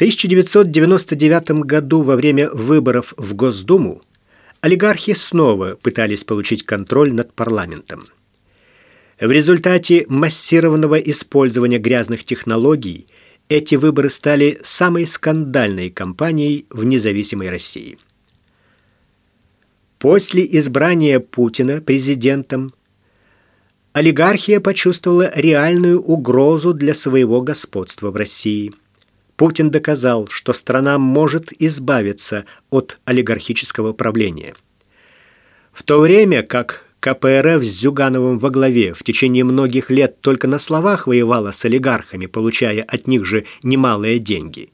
1999 году во время выборов в Госдуму олигархи снова пытались получить контроль над парламентом. В результате массированного использования грязных технологий эти выборы стали самой скандальной кампанией в независимой России. После избрания Путина президентом олигархия почувствовала реальную угрозу для своего господства в России – Путин доказал, что страна может избавиться от олигархического правления. В то время как КПРФ с Зюгановым во главе в течение многих лет только на словах воевала с олигархами, получая от них же немалые деньги.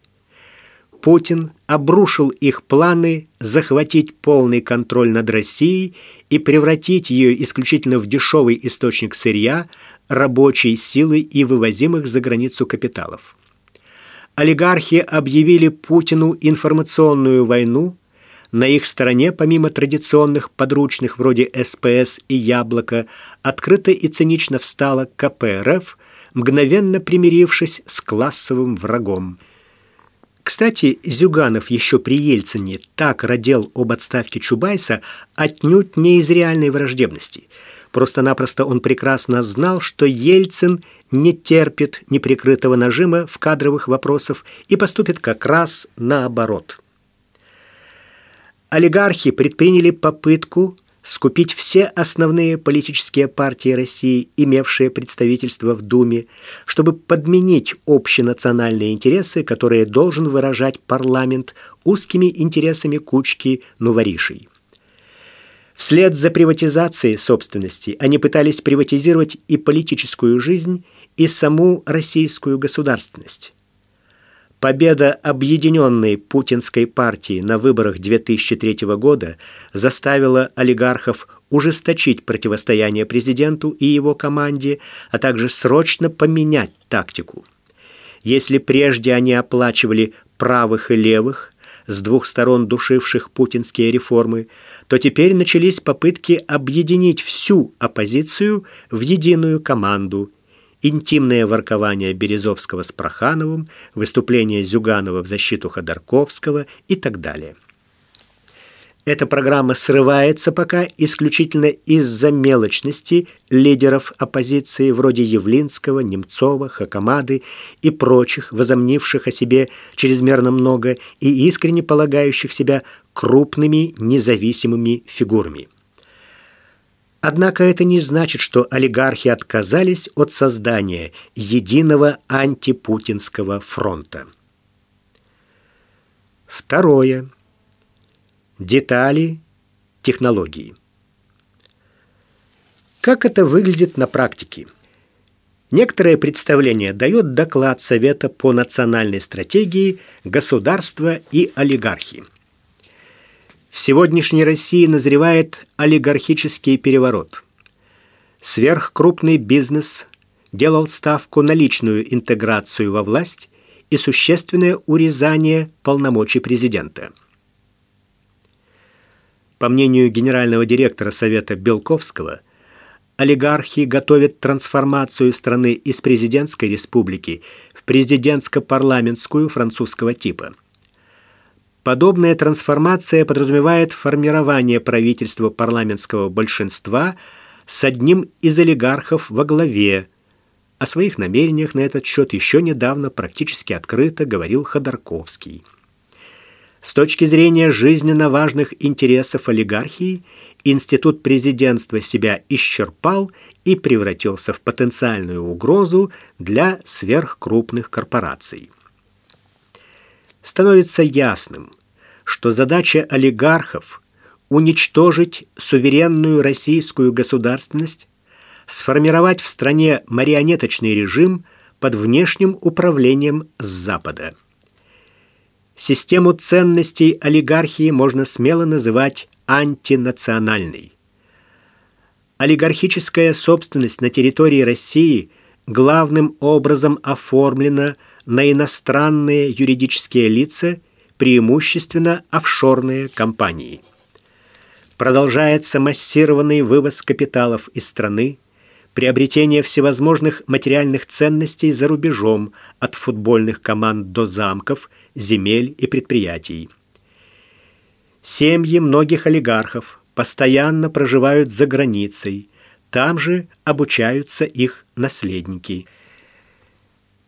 Путин обрушил их планы захватить полный контроль над Россией и превратить ее исключительно в дешевый источник сырья, рабочей силы и вывозимых за границу капиталов олигархи объявили Путину информационную войну. На их стороне, помимо традиционных подручных вроде СПС и Яблоко, открыто и цинично встала КПРФ, мгновенно примирившись с классовым врагом. Кстати, Зюганов еще при Ельцине так родил об отставке Чубайса отнюдь не из реальной враждебности – Просто-напросто он прекрасно знал, что Ельцин не терпит неприкрытого нажима в кадровых вопросах и поступит как раз наоборот. Олигархи предприняли попытку скупить все основные политические партии России, имевшие представительство в Думе, чтобы подменить общенациональные интересы, которые должен выражать парламент узкими интересами кучки новоришей. Вслед за приватизацией собственности они пытались приватизировать и политическую жизнь, и саму российскую государственность. Победа объединенной путинской партии на выборах 2003 года заставила олигархов ужесточить противостояние президенту и его команде, а также срочно поменять тактику. Если прежде они оплачивали правых и левых, с двух сторон душивших путинские реформы, то теперь начались попытки объединить всю оппозицию в единую команду. Интимное воркование Березовского с Прохановым, выступление Зюганова в защиту Ходорковского и так далее. Эта программа срывается пока исключительно из-за мелочности лидеров оппозиции вроде Явлинского, Немцова, Хакамады и прочих, возомнивших о себе чрезмерно много и искренне полагающих себя крупными независимыми фигурами. Однако это не значит, что олигархи отказались от создания единого антипутинского фронта. Второе. Детали технологии. Как это выглядит на практике? Некоторое представление дает доклад Совета по национальной стратегии государства и олигархии. В сегодняшней России назревает олигархический переворот. Сверхкрупный бизнес делал ставку на личную интеграцию во власть и существенное урезание полномочий президента – по мнению генерального директора Совета Белковского, олигархи готовят трансформацию страны из президентской республики в президентско-парламентскую французского типа. Подобная трансформация подразумевает формирование правительства парламентского большинства с одним из олигархов во главе. О своих намерениях на этот счет еще недавно практически открыто говорил Ходорковский. С точки зрения жизненно важных интересов олигархии, институт президентства себя исчерпал и превратился в потенциальную угрозу для сверхкрупных корпораций. Становится ясным, что задача олигархов уничтожить суверенную российскую государственность, сформировать в стране марионеточный режим под внешним управлением с Запада. Систему ценностей олигархии можно смело называть антинациональной. Олигархическая собственность на территории России главным образом оформлена на иностранные юридические лица, преимущественно офшорные компании. Продолжается массированный вывоз капиталов из страны, приобретение всевозможных материальных ценностей за рубежом, от футбольных команд до замков, земель и предприятий. Семьи многих олигархов постоянно проживают за границей, там же обучаются их наследники.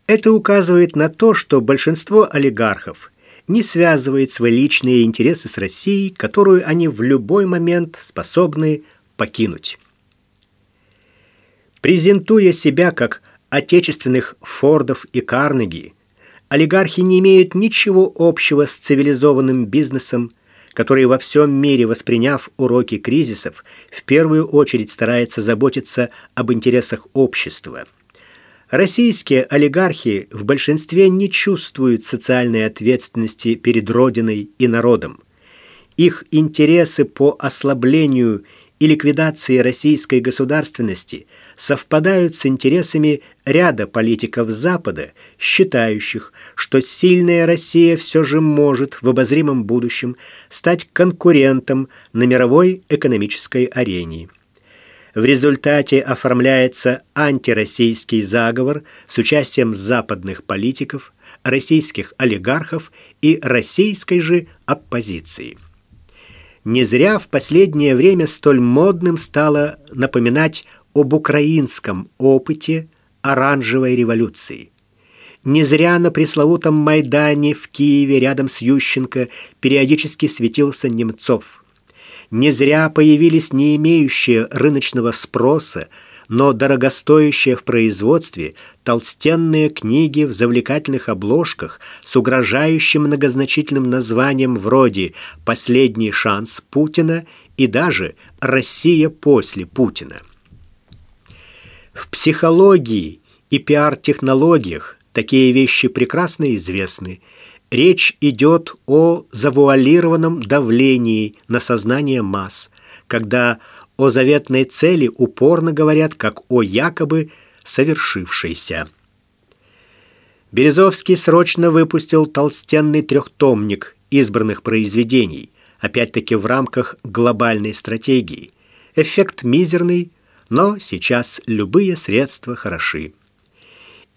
Это указывает на то, что большинство олигархов не связывает свои личные интересы с Россией, которую они в любой момент способны покинуть. Презентуя себя как отечественных Фордов и Карнеги, олигархи не имеют ничего общего с цивилизованным бизнесом, который во всем мире, восприняв уроки кризисов, в первую очередь старается заботиться об интересах общества. Российские олигархи в большинстве не чувствуют социальной ответственности перед Родиной и народом. Их интересы по ослаблению и ликвидации российской государственности совпадают с интересами ряда политиков Запада, считающих, что сильная Россия все же может в обозримом будущем стать конкурентом на мировой экономической арене. В результате оформляется антироссийский заговор с участием западных политиков, российских олигархов и российской же оппозиции. Не зря в последнее время столь модным стало напоминать об украинском опыте оранжевой революции. Не зря на пресловутом Майдане в Киеве рядом с Ющенко периодически светился Немцов. Не зря появились не имеющие рыночного спроса, но дорогостоящие в производстве толстенные книги в завлекательных обложках с угрожающим многозначительным названием вроде «Последний шанс Путина» и даже «Россия после Путина». В психологии и пиар-технологиях такие вещи прекрасно известны. Речь идет о завуалированном давлении на сознание масс, когда о заветной цели упорно говорят как о якобы совершившейся. Березовский срочно выпустил толстенный трехтомник избранных произведений, опять-таки в рамках глобальной стратегии. Эффект мизерный, но сейчас любые средства хороши.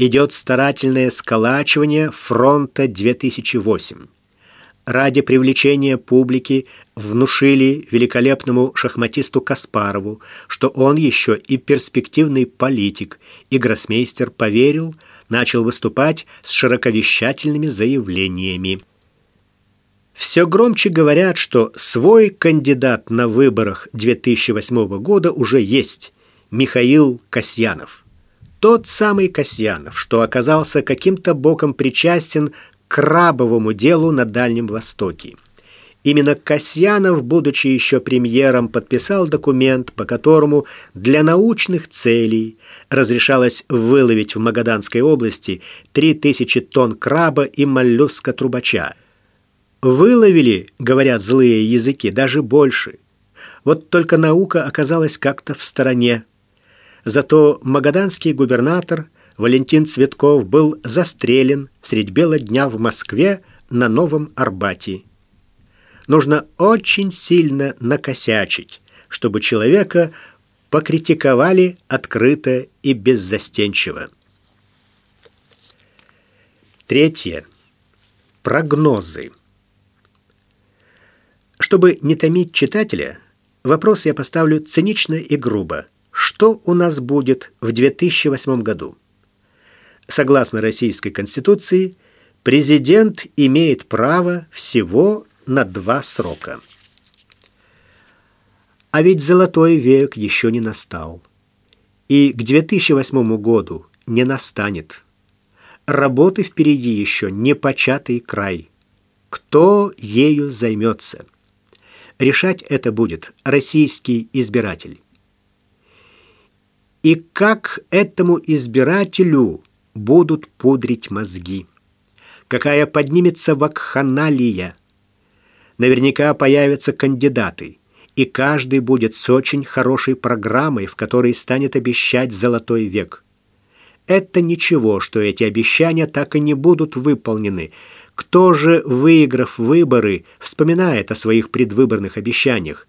Идет старательное сколачивание фронта 2008 ради привлечения публики внушили великолепному шахматисту Каспарову, что он еще и перспективный политик, и гроссмейстер поверил, начал выступать с широковещательными заявлениями. Все громче говорят, что свой кандидат на выборах 2008 года уже есть – Михаил Касьянов. Тот самый Касьянов, что оказался каким-то боком причастен крабовому делу на Дальнем Востоке. Именно Касьянов, будучи еще премьером, подписал документ, по которому для научных целей разрешалось выловить в Магаданской области 3000 тонн краба и моллюска-трубача. Выловили, говорят злые языки, даже больше. Вот только наука оказалась как-то в стороне. Зато магаданский губернатор – Валентин Цветков был застрелен средь бела дня в Москве на Новом Арбате. Нужно очень сильно накосячить, чтобы человека покритиковали открыто и беззастенчиво. Третье. Прогнозы. Чтобы не томить читателя, вопрос я поставлю цинично и грубо. Что у нас будет в 2008 году? Согласно Российской Конституции, президент имеет право всего на два срока. А ведь золотой век еще не настал. И к 2008 году не настанет. Работы впереди еще не початый край. Кто ею займется? Решать это будет российский избиратель. И как этому избирателю будут пудрить мозги. Какая поднимется вакханалия. Наверняка появятся кандидаты, и каждый будет с очень хорошей программой, в которой станет обещать золотой век. Это ничего, что эти обещания так и не будут выполнены. Кто же, выиграв выборы, вспоминает о своих предвыборных обещаниях?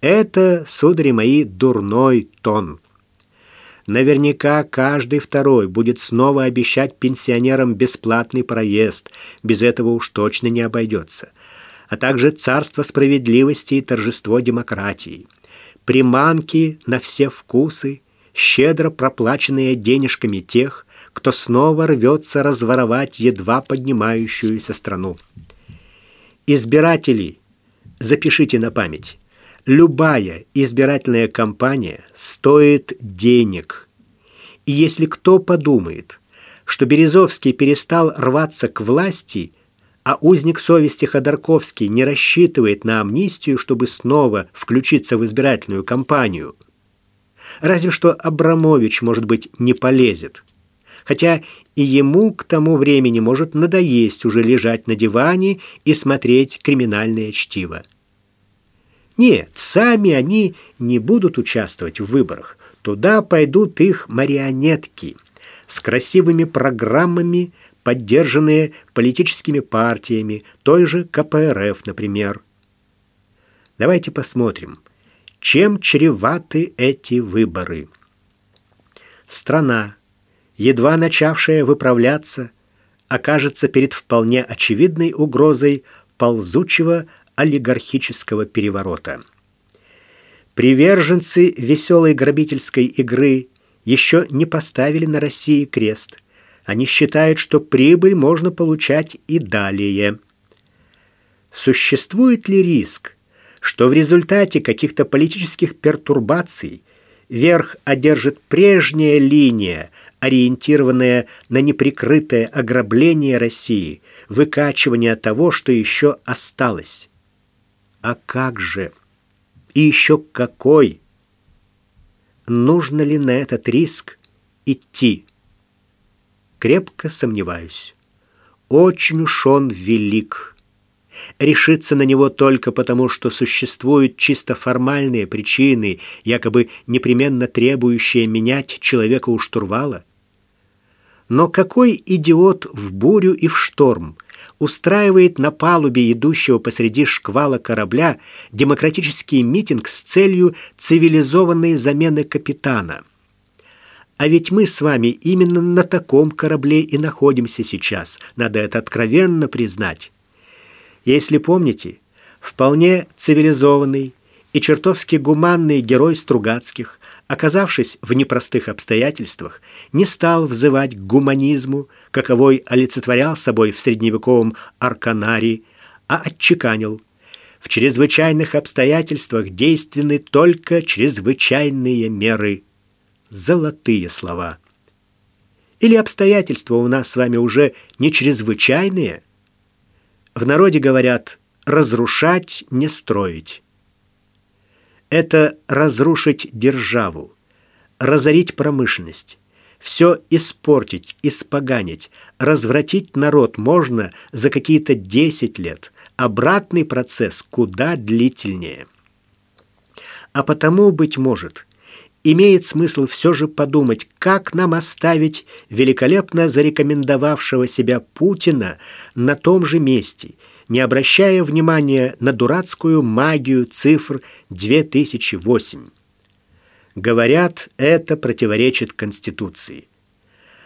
Это, судари мои, дурной тон. Наверняка каждый второй будет снова обещать пенсионерам бесплатный проезд. Без этого уж точно не обойдется. А также царство справедливости и торжество демократии. Приманки на все вкусы, щедро проплаченные денежками тех, кто снова рвется разворовать едва поднимающуюся страну. Избиратели, запишите на память. Любая избирательная кампания стоит денег. И если кто подумает, что Березовский перестал рваться к власти, а узник совести Ходорковский не рассчитывает на амнистию, чтобы снова включиться в избирательную кампанию, разве что Абрамович, может быть, не полезет. Хотя и ему к тому времени может надоесть уже лежать на диване и смотреть криминальное чтиво. Нет, сами они не будут участвовать в выборах. Туда пойдут их марионетки с красивыми программами, поддержанные политическими партиями, той же КПРФ, например. Давайте посмотрим, чем чреваты эти выборы. Страна, едва начавшая выправляться, окажется перед вполне очевидной угрозой ползучего олигархического переворота. Приверженцы веселой грабительской игры еще не поставили на России крест. Они считают, что прибыль можно получать и далее. Существует ли риск, что в результате каких-то политических пертурбаций верх одержит прежняя линия, ориентированная на неприкрытое ограбление России, выкачивание того, что еще осталось? А как же? И еще какой? Нужно ли на этот риск идти? Крепко сомневаюсь. Очень уж он велик. Решиться на него только потому, что существуют чисто формальные причины, якобы непременно требующие менять человека у штурвала. Но какой идиот в бурю и в шторм – устраивает на палубе идущего посреди шквала корабля демократический митинг с целью цивилизованной замены капитана. А ведь мы с вами именно на таком корабле и находимся сейчас, надо это откровенно признать. Если помните, вполне цивилизованный и чертовски гуманный герой Стругацких оказавшись в непростых обстоятельствах, не стал взывать к гуманизму, каковой олицетворял собой в средневековом арканарии, а отчеканил. В чрезвычайных обстоятельствах действенны только чрезвычайные меры. Золотые слова. Или обстоятельства у нас с вами уже не чрезвычайные? В народе говорят «разрушать, не строить» это разрушить державу, разорить промышленность, все испортить, испоганить, развратить народ можно за какие-то 10 лет. Обратный процесс куда длительнее. А потому, быть может, имеет смысл все же подумать, как нам оставить великолепно зарекомендовавшего себя Путина на том же месте – не обращая внимания на дурацкую магию цифр 2008. Говорят, это противоречит Конституции.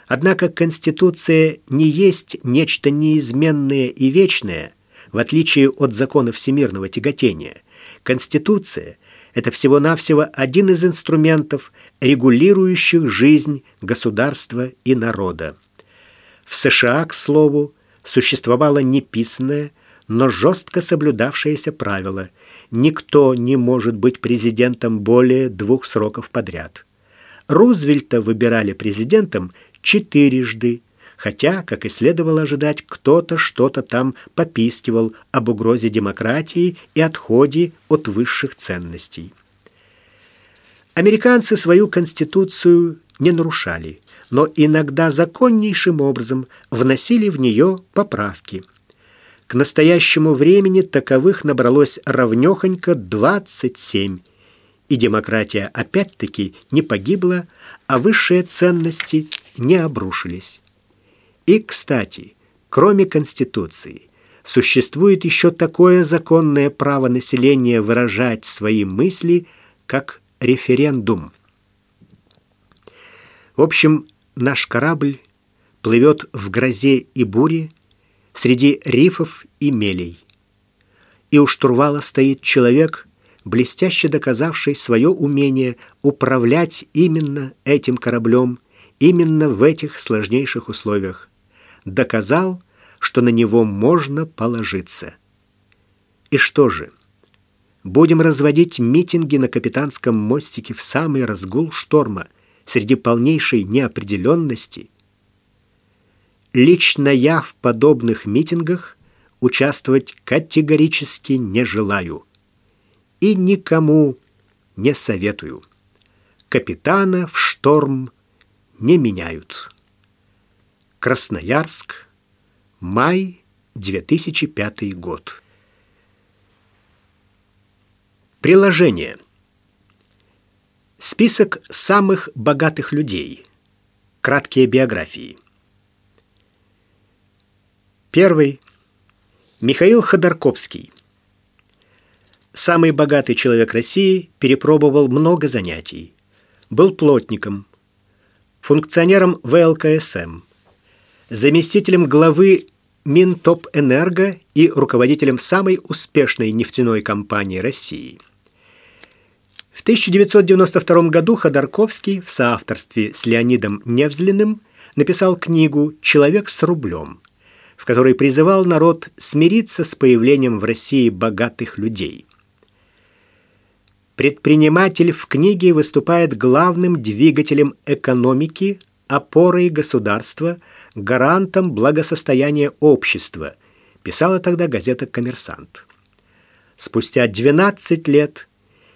Однако Конституция не есть нечто неизменное и вечное, в отличие от закона всемирного тяготения. Конституция – это всего-навсего один из инструментов, регулирующих жизнь государства и народа. В США, к слову, существовало неписанное, но жестко соблюдавшееся правило – никто не может быть президентом более двух сроков подряд. Рузвельта выбирали президентом четырежды, хотя, как и следовало ожидать, кто-то что-то там попискивал об угрозе демократии и отходе от высших ценностей. Американцы свою конституцию не нарушали, но иногда законнейшим образом вносили в нее поправки – к настоящему времени таковых набралось равнёхонько 27, и демократия опять-таки не погибла, а высшие ценности не обрушились. И, кстати, кроме Конституции, существует еще такое законное право населения выражать свои мысли, как референдум. В общем, наш корабль плывет в грозе и буре среди рифов и мелей. И у штурвала стоит человек, блестяще доказавший свое умение управлять именно этим кораблем, именно в этих сложнейших условиях. Доказал, что на него можно положиться. И что же? Будем разводить митинги на капитанском мостике в самый разгул шторма, среди полнейшей неопределенности? Лично я в подобных митингах участвовать категорически не желаю. И никому не советую. Капитана в шторм не меняют. Красноярск, май 2005 год. Приложение. Список самых богатых людей. Краткие биографии. Первый. Михаил Ходорковский. Самый богатый человек России перепробовал много занятий. Был плотником, функционером ВЛКСМ, заместителем главы Минтопэнерго и руководителем самой успешной нефтяной компании России. В 1992 году Ходорковский в соавторстве с Леонидом Невзлиным написал книгу «Человек с рублем», в которой призывал народ смириться с появлением в России богатых людей. Предприниматель в книге выступает главным двигателем экономики, опорой государства, гарантом благосостояния общества, писала тогда газета «Коммерсант». Спустя 12 лет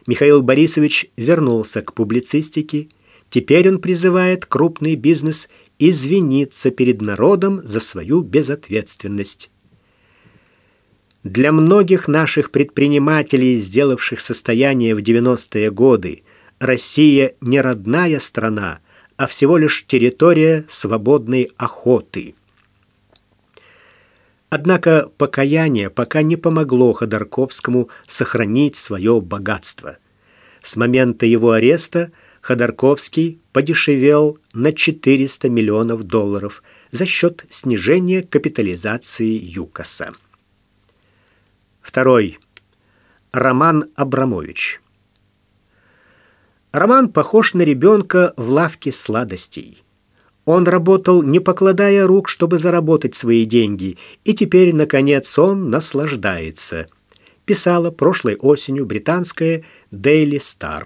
Михаил Борисович вернулся к публицистике. Теперь он призывает крупный бизнес извиниться перед народом за свою безответственность. Для многих наших предпринимателей, сделавших состояние в 90-е годы, Россия не родная страна, а всего лишь территория свободной охоты. Однако покаяние пока не помогло Ходорковскому сохранить свое богатство. С момента его ареста – Ходорковский подешевел на 400 миллионов долларов за счет снижения капитализации ЮКОСа. Второй. Роман Абрамович. Роман похож на ребенка в лавке сладостей. Он работал, не покладая рук, чтобы заработать свои деньги, и теперь, наконец, он наслаждается. Писала прошлой осенью британская Daily Star.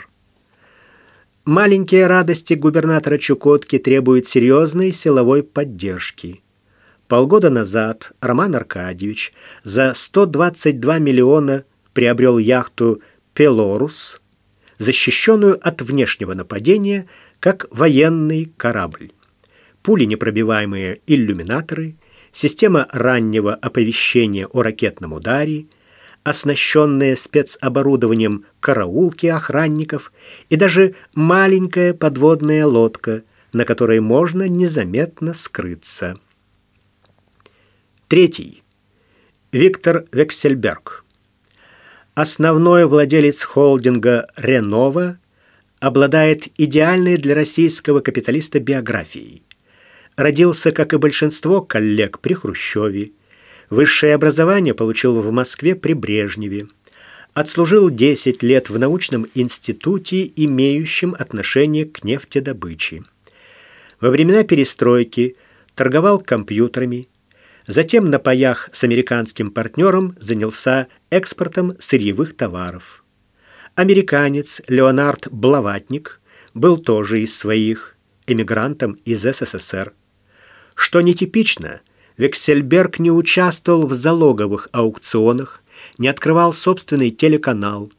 Маленькие радости губернатора Чукотки требуют серьезной силовой поддержки. Полгода назад Роман Аркадьевич за 122 миллиона приобрел яхту «Пелорус», защищенную от внешнего нападения, как военный корабль. Пули непробиваемые иллюминаторы, система раннего оповещения о ракетном ударе – оснащенные спецоборудованием караулки охранников и даже маленькая подводная лодка, на которой можно незаметно скрыться. Третий. Виктор Вексельберг. Основной владелец холдинга «Ренова» обладает идеальной для российского капиталиста биографией. Родился, как и большинство коллег при Хрущеве, Высшее образование получил в Москве при Брежневе. Отслужил 10 лет в научном институте, имеющем отношение к нефтедобыче. Во времена перестройки торговал компьютерами, затем на паях с американским партнером занялся экспортом сырьевых товаров. Американец Леонард Блаватник был тоже из своих, эмигрантом из СССР. Что нетипично – Вексельберг не участвовал в залоговых аукционах, не открывал собственный телеканал,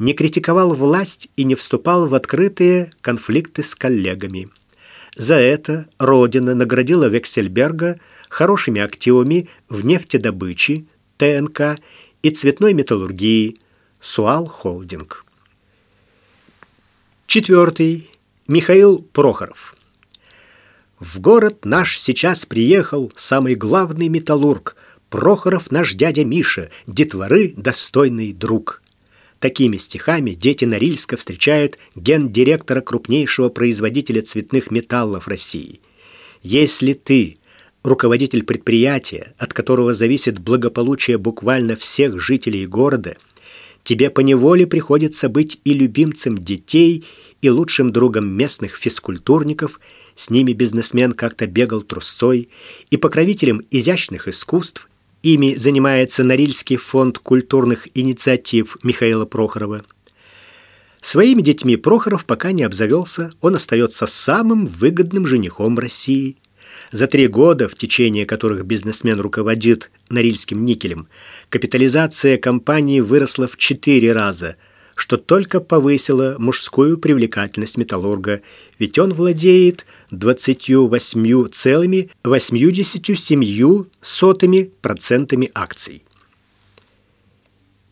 не критиковал власть и не вступал в открытые конфликты с коллегами. За это Родина наградила Вексельберга хорошими активами в нефтедобыче, ТНК и цветной металлургии, Суал Холдинг. Четвертый. Михаил Прохоров. В город наш сейчас приехал самый главный металлург, Прохоров наш дядя Миша, детворы достойный друг. Такими стихами дети Норильска встречают гендиректора крупнейшего производителя цветных металлов России. Если ты руководитель предприятия, от которого зависит благополучие буквально всех жителей города, тебе поневоле приходится быть и любимцем детей, и лучшим другом местных физкультурников, с ними бизнесмен как-то бегал трусцой, и покровителем изящных искусств, Ими занимается Норильский фонд культурных инициатив Михаила Прохорова. Своими детьми Прохоров пока не обзавелся, он остается самым выгодным женихом России. За три года, в течение которых бизнесмен руководит Норильским никелем, капитализация компании выросла в четыре раза – что только повысило мужскую привлекательность металлурга, ведь он владеет 28,87% акций.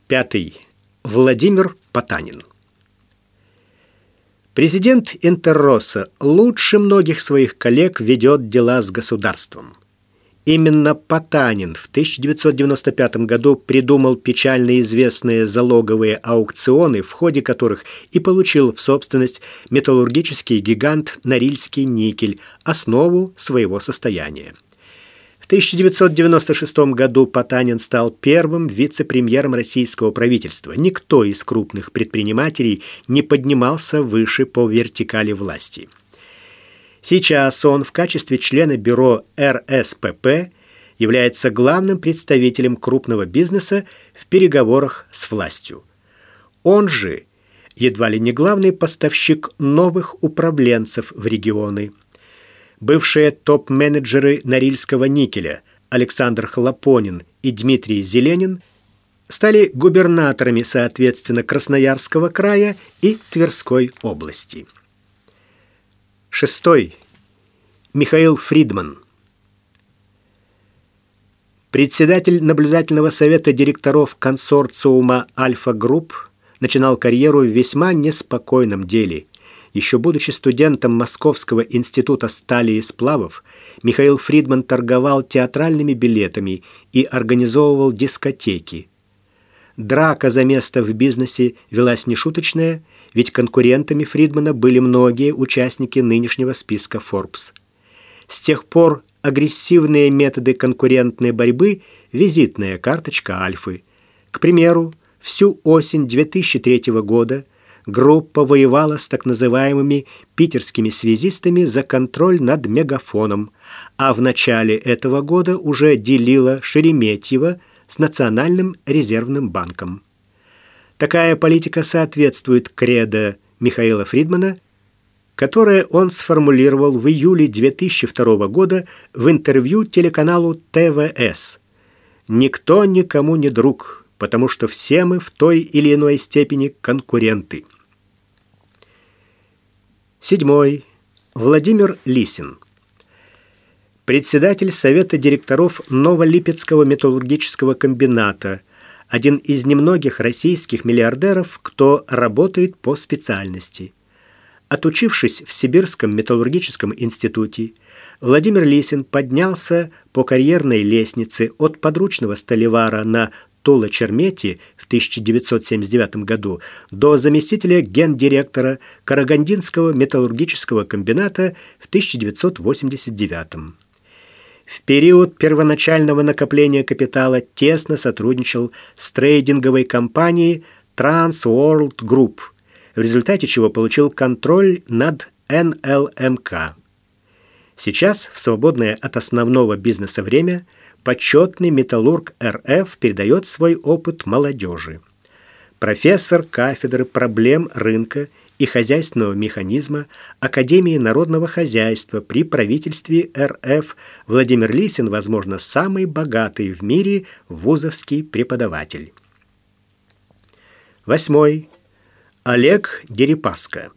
Пятый. Владимир Потанин. Президент Интерроса лучше многих своих коллег ведет дела с государством – Именно Потанин в 1995 году придумал печально известные залоговые аукционы, в ходе которых и получил в собственность металлургический гигант Норильский никель, основу своего состояния. В 1996 году Потанин стал первым вице-премьером российского правительства. Никто из крупных предпринимателей не поднимался выше по вертикали власти. Сейчас он в качестве члена бюро РСПП является главным представителем крупного бизнеса в переговорах с властью. Он же едва ли не главный поставщик новых управленцев в регионы. Бывшие топ-менеджеры Норильского никеля Александр Хлопонин и Дмитрий Зеленин стали губернаторами, соответственно, Красноярского края и Тверской области. Шестой. Михаил Фридман. Председатель наблюдательного совета директоров консорциума «Альфа-Групп» начинал карьеру в весьма неспокойном деле. Еще будучи студентом Московского института стали и сплавов, Михаил Фридман торговал театральными билетами и организовывал дискотеки. Драка за место в бизнесе велась нешуточная – ведь конкурентами Фридмана были многие участники нынешнего списка Forbes. С тех пор агрессивные методы конкурентной борьбы – визитная карточка Альфы. К примеру, всю осень 2003 года группа воевала с так называемыми питерскими связистами за контроль над мегафоном, а в начале этого года уже делила Шереметьево с Национальным резервным банком. Такая политика соответствует кредо Михаила Фридмана, которое он сформулировал в июле 2002 года в интервью телеканалу ТВС. «Никто никому не друг, потому что все мы в той или иной степени конкуренты». Седьмой. Владимир Лисин. Председатель Совета директоров Новолипецкого металлургического комбината – один из немногих российских миллиардеров, кто работает по специальности. Отучившись в Сибирском металлургическом институте, Владимир Лисин поднялся по карьерной лестнице от подручного столевара на Тула-Чермете в 1979 году до заместителя гендиректора Карагандинского металлургического комбината в 1989 году. В период первоначального накопления капитала тесно сотрудничал с трейдинговой компанией Trans World Group, в результате чего получил контроль над НЛМК. Сейчас, в свободное от основного бизнеса время, почетный металлург РФ передает свой опыт молодежи. Профессор кафедры проблем рынка и хозяйственного механизма Академии народного хозяйства при правительстве РФ Владимир Лисин, возможно, самый богатый в мире вузовский преподаватель. Восьмой. Олег Дерипаска.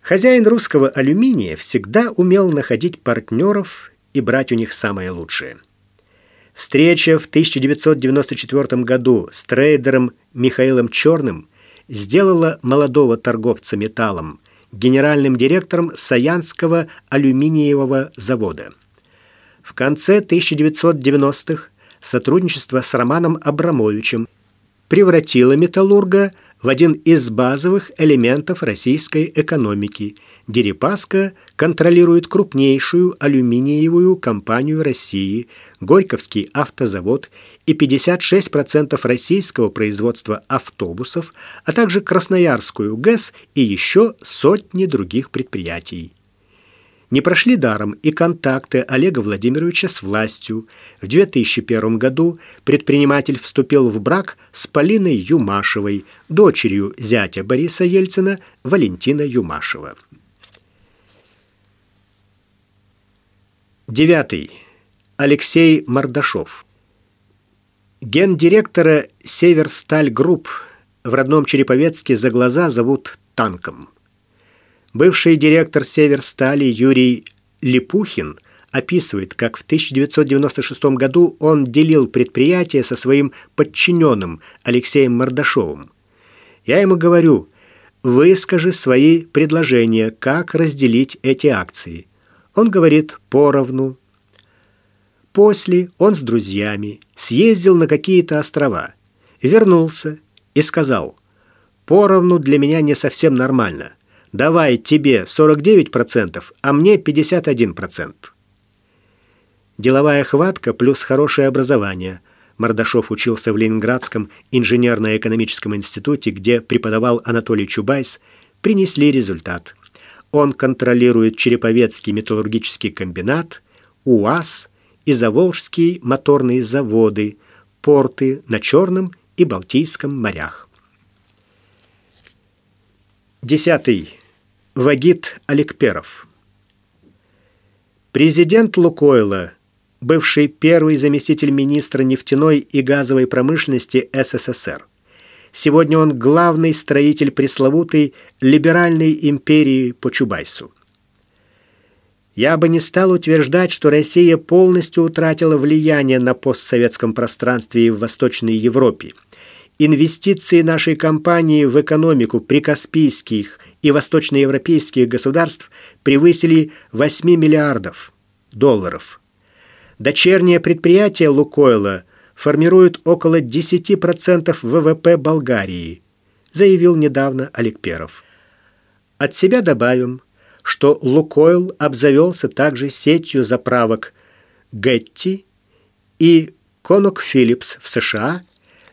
Хозяин русского алюминия всегда умел находить партнеров и брать у них самое лучшее. Встреча в 1994 году с трейдером Михаилом Черным – сделала молодого торговца металлом генеральным директором Саянского алюминиевого завода. В конце 1990-х сотрудничество с Романом Абрамовичем превратила металлурга в один из базовых элементов российской экономики. Дерипаска контролирует крупнейшую алюминиевую компанию России, Горьковский автозавод и 56% российского производства автобусов, а также Красноярскую ГЭС и еще сотни других предприятий. Не прошли даром и контакты Олега Владимировича с властью. В 2001 году предприниматель вступил в брак с Полиной Юмашевой, дочерью зятя Бориса Ельцина Валентина Юмашева. Девятый. Алексей Мордашов. Гендиректора «Северсталь-Групп» в родном Череповецке за глаза зовут Танком. Бывший директор Северстали Юрий Липухин описывает, как в 1996 году он делил предприятие со своим подчиненным Алексеем Мордашовым. Я ему говорю, выскажи свои предложения, как разделить эти акции. Он говорит поровну. После он с друзьями съездил на какие-то острова, вернулся и сказал, поровну для меня не совсем нормально – Давай тебе 49%, а мне 51%. Деловая хватка плюс хорошее образование. Мордашов учился в Ленинградском инженерно-экономическом институте, где преподавал Анатолий Чубайс, принесли результат. Он контролирует Череповецкий металлургический комбинат, УАЗ и Заволжские моторные заводы, порты на Черном и Балтийском морях. Десятый. Вагит Аликперов. Президент Лукойла, бывший первый заместитель министра нефтяной и газовой промышленности СССР. Сегодня он главный строитель пресловутой либеральной империи по Чубайсу. Я бы не стал утверждать, что Россия полностью утратила влияние на постсоветском пространстве и в Восточной Европе. Инвестиции нашей компании в экономику прикаспийских и восточноевропейских государств превысили 8 миллиардов долларов. Дочернее предприятие «Лукойла» формирует около 10% ВВП Болгарии, заявил недавно Олег Перов. От себя добавим, что «Лукойл» обзавелся также сетью заправок «Гетти» и «Конок Филлипс» в США,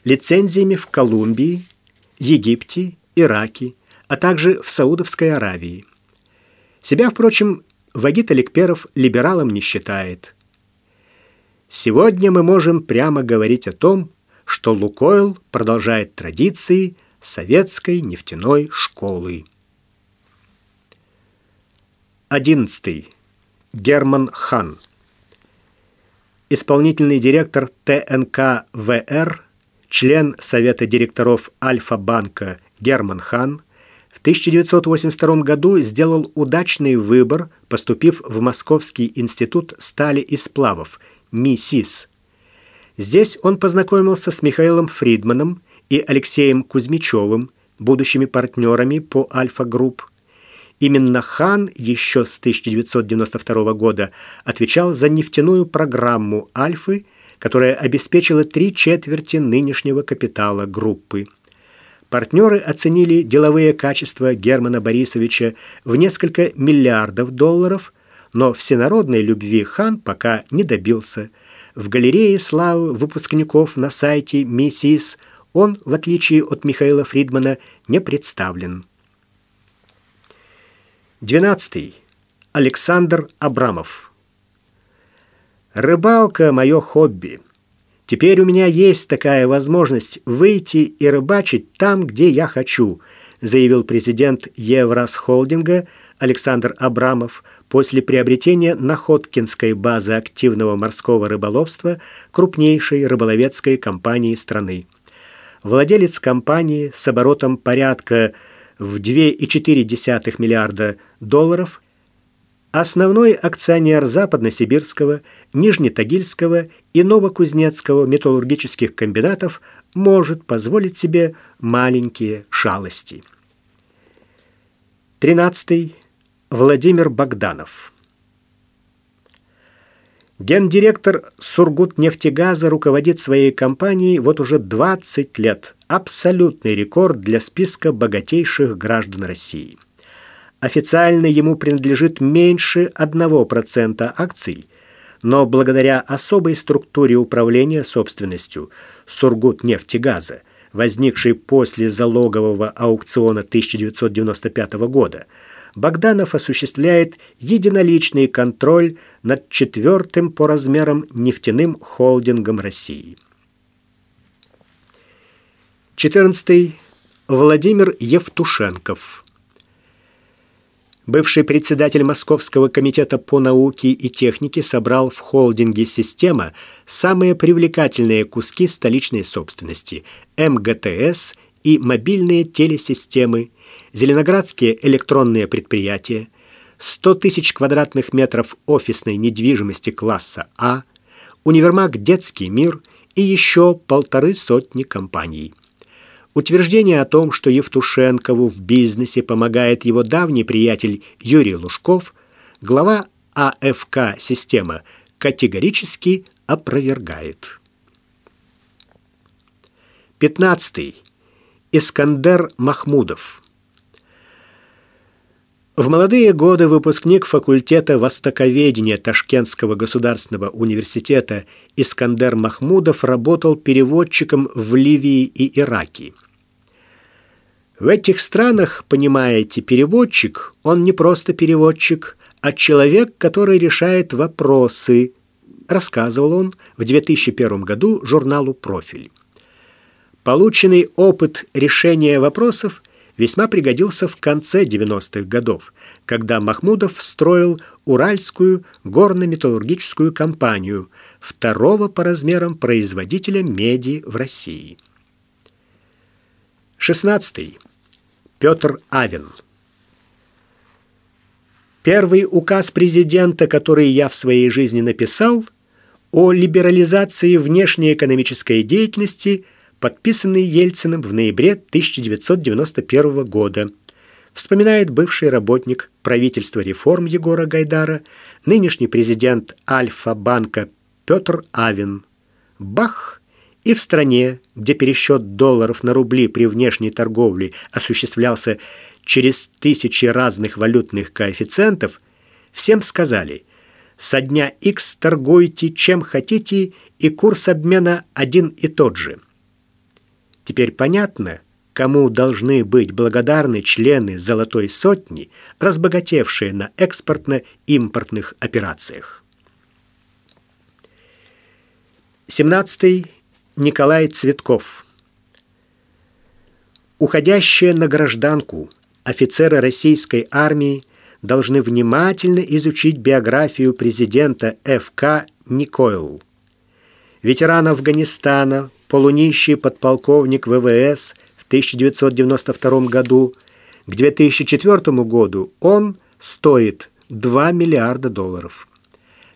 лицензиями в Колумбии, Египте, Ираке, а также в Саудовской Аравии. Себя, впрочем, Вагит Аликперов либералом не считает. Сегодня мы можем прямо говорить о том, что «Лукойл» продолжает традиции советской нефтяной школы. 11. Герман Хан. Исполнительный директор ТНК ВР, член Совета директоров Альфа-банка Герман Хан – 1982 году сделал удачный выбор, поступив в Московский институт стали и сплавов, МИСИС. Здесь он познакомился с Михаилом Фридманом и Алексеем Кузьмичевым, будущими партнерами по Альфа-групп. Именно Хан еще с 1992 года отвечал за нефтяную программу Альфы, которая обеспечила три четверти нынешнего капитала группы. Партнеры оценили деловые качества Германа Борисовича в несколько миллиардов долларов, но всенародной любви хан пока не добился. В галерее славы выпускников на сайте «Миссис» он, в отличие от Михаила Фридмана, не представлен. 12. Александр Абрамов. Рыбалка – мое хобби. Теперь у меня есть такая возможность выйти и рыбачить там, где я хочу, заявил президент Евросхолдинга Александр Абрамов после приобретения Находкинской базы активного морского рыболовства крупнейшей рыболовецкой компании страны. Владелец компании с оборотом порядка в 2,4 миллиарда долларов Основной акционер Западносибирского, Нижнетагильского и Новокузнецкого металлургических комбинатов может позволить себе маленькие шалости. 13. Владимир Богданов. Гендиректор Сургутнефтегаза руководит своей компанией вот уже 20 лет. Абсолютный рекорд для списка богатейших граждан России. Официально ему принадлежит меньше 1% акций, но благодаря особой структуре управления собственностью Сургутнефтегаза, возникшей после залогового аукциона 1995 года, Богданов осуществляет единоличный контроль над четвертым по размерам нефтяным холдингом России. 14. Владимир Евтушенков. Бывший председатель Московского комитета по науке и технике собрал в холдинге «Система» самые привлекательные куски столичной собственности – МГТС и мобильные телесистемы, зеленоградские электронные предприятия, 100 тысяч квадратных метров офисной недвижимости класса А, универмаг «Детский мир» и еще полторы сотни компаний. Утверждение о том, что Евтушенкову в бизнесе помогает его давний приятель Юрий Лужков, глава АФК «Система», категорически опровергает. 15. Искандер Махмудов. В молодые годы выпускник факультета востоковедения Ташкентского государственного университета Искандер Махмудов работал переводчиком в Ливии и Ираке. В этих странах, понимаете, переводчик, он не просто переводчик, а человек, который решает вопросы, рассказывал он в 2001 году журналу «Профиль». Полученный опыт решения вопросов – весьма пригодился в конце 90-х годов, когда Махмудов строил Уральскую горно-металлургическую компанию, второго по размерам производителя меди в России. 16. Петр Авен. Первый указ президента, который я в своей жизни написал, о либерализации внешнеэкономической деятельности – подписанный Ельциным в ноябре 1991 года. Вспоминает бывший работник правительства реформ Егора Гайдара, нынешний президент Альфа-банка Петр Авен. Бах! И в стране, где пересчет долларов на рубли при внешней торговле осуществлялся через тысячи разных валютных коэффициентов, всем сказали – со дня X торгуйте чем хотите, и курс обмена один и тот же – Теперь понятно, кому должны быть благодарны члены «Золотой сотни», разбогатевшие на экспортно-импортных операциях. 17. Николай Цветков. Уходящие на гражданку офицеры российской армии должны внимательно изучить биографию президента ФК Никойл. Ветеран Афганистана, полунищий подполковник ВВС в 1992 году, к 2004 году он стоит 2 миллиарда долларов.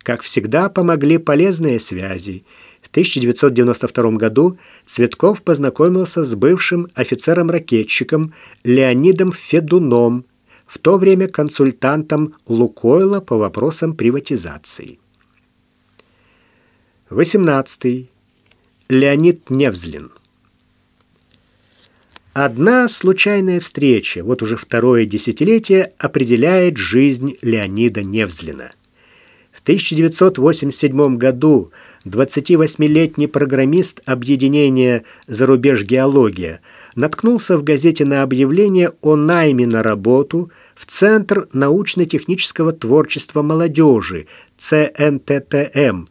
Как всегда, помогли полезные связи. В 1992 году Цветков познакомился с бывшим офицером-ракетчиком Леонидом Федуном, в то время консультантом Лукойла по вопросам приватизации. 18. Леонид Невзлин. Одна случайная встреча, вот уже второе десятилетие, определяет жизнь Леонида Невзлина. В 1987 году 28-летний программист объединения «Зарубеж геология» наткнулся в газете на объявление о найме на работу в Центр научно-технического творчества молодежи ЦНТТМ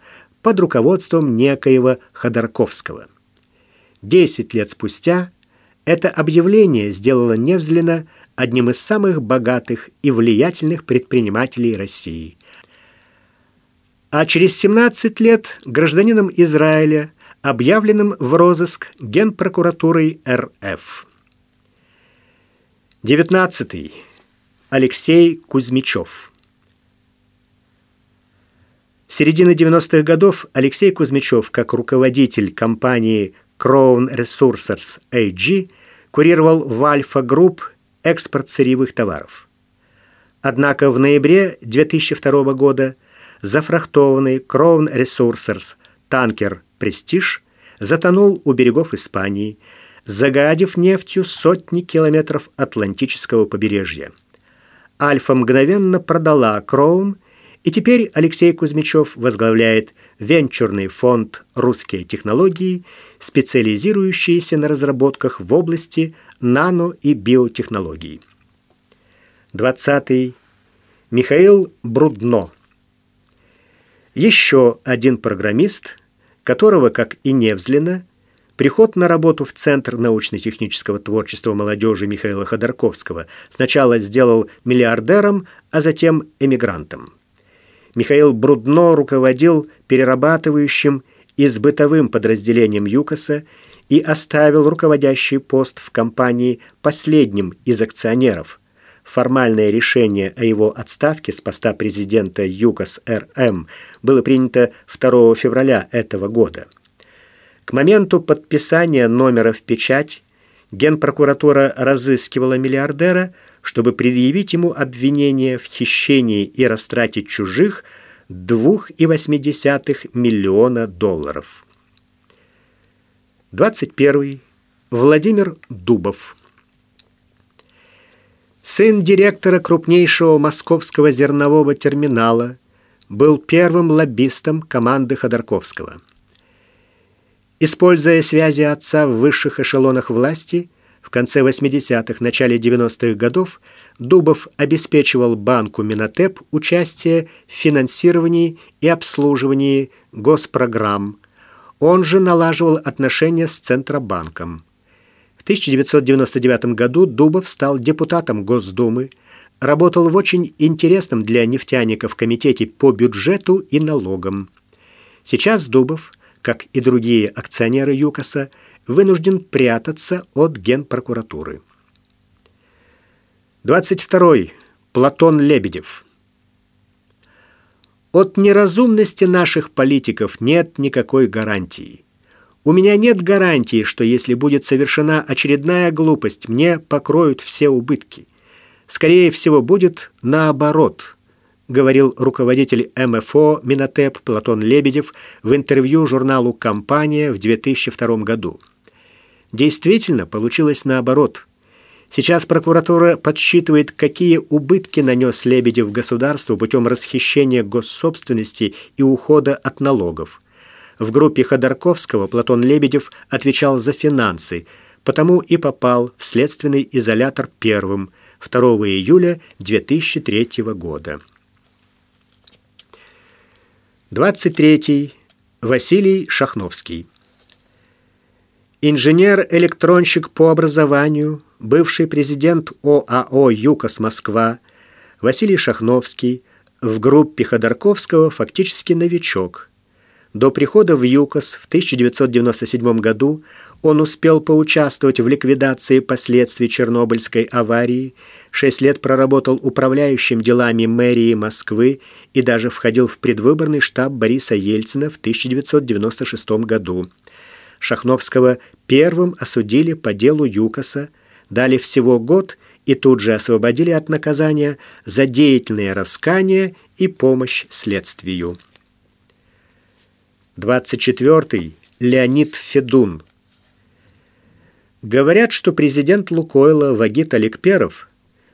под руководством некоего Ходорковского. Десять лет спустя это объявление сделало Невзлина одним из самых богатых и влиятельных предпринимателей России. А через 17 лет гражданином Израиля, объявленным в розыск Генпрокуратурой РФ. 19. Алексей Кузьмичев. Середина 90-х годов Алексей Кузьмичев, как руководитель компании Crown Resources AG, курировал в Альфа-Групп экспорт сырьевых товаров. Однако в ноябре 2002 года зафрахтованный Crown Resources танкер «Престиж» затонул у берегов Испании, загадив нефтью сотни километров Атлантического побережья. Альфа мгновенно продала Кроун, и теперь Алексей Кузьмичев возглавляет венчурный фонд «Русские технологии», специализирующийся на разработках в области нано- и биотехнологий. 20. Михаил Брудно. Еще один программист, которого, как и Невзлина, приход на работу в Центр научно-технического творчества молодежи Михаила Ходорковского сначала сделал миллиардером, а затем эмигрантом. Михаил Брудно руководил перерабатывающим и с бытовым подразделением ЮКОСа и оставил руководящий пост в компании последним из акционеров. Формальное решение о его отставке с поста президента ЮКОС РМ было принято 2 февраля этого года. К моменту подписания номера в печать Генпрокуратура разыскивала миллиардера, чтобы предъявить ему обвинение в хищении и растрате чужих 2,8 миллиона долларов. 21. Владимир Дубов. Сын директора крупнейшего московского зернового терминала был первым лоббистом команды Ходорковского. Используя связи отца в высших эшелонах власти, конце 80-х, начале 90-х годов Дубов обеспечивал банку Минотеп участие в финансировании и обслуживании госпрограмм. Он же налаживал отношения с Центробанком. В 1999 году Дубов стал депутатом Госдумы, работал в очень интересном для нефтяников комитете по бюджету и налогам. Сейчас Дубов, как и другие акционеры ЮКОСа, вынужден прятаться от Генпрокуратуры. 22. Платон Лебедев. От неразумности наших политиков нет никакой гарантии. У меня нет гарантии, что если будет совершена очередная глупость, мне покроют все убытки. Скорее всего, будет наоборот, говорил руководитель МФО Минотеп Платон Лебедев в интервью журналу «Компания» в 2002 году. Действительно, получилось наоборот. Сейчас прокуратура подсчитывает, какие убытки нанес Лебедев государству путем расхищения госсобственности и ухода от налогов. В группе Ходорковского Платон Лебедев отвечал за финансы, потому и попал в следственный изолятор первым 2 июля 2003 года. 23. Василий Шахновский. Инженер-электронщик по образованию, бывший президент ОАО «ЮКОС Москва» Василий Шахновский в группе Ходорковского фактически новичок. До прихода в ЮКОС в 1997 году он успел поучаствовать в ликвидации последствий Чернобыльской аварии, шесть лет проработал управляющим делами мэрии Москвы и даже входил в предвыборный штаб Бориса Ельцина в 1996 году. Шахновского первым осудили по делу ЮКОСа, дали всего год и тут же освободили от наказания за деятельное раскание и помощь следствию. 24. Леонид Федун. Говорят, что президент Лукойла Вагит Аликперов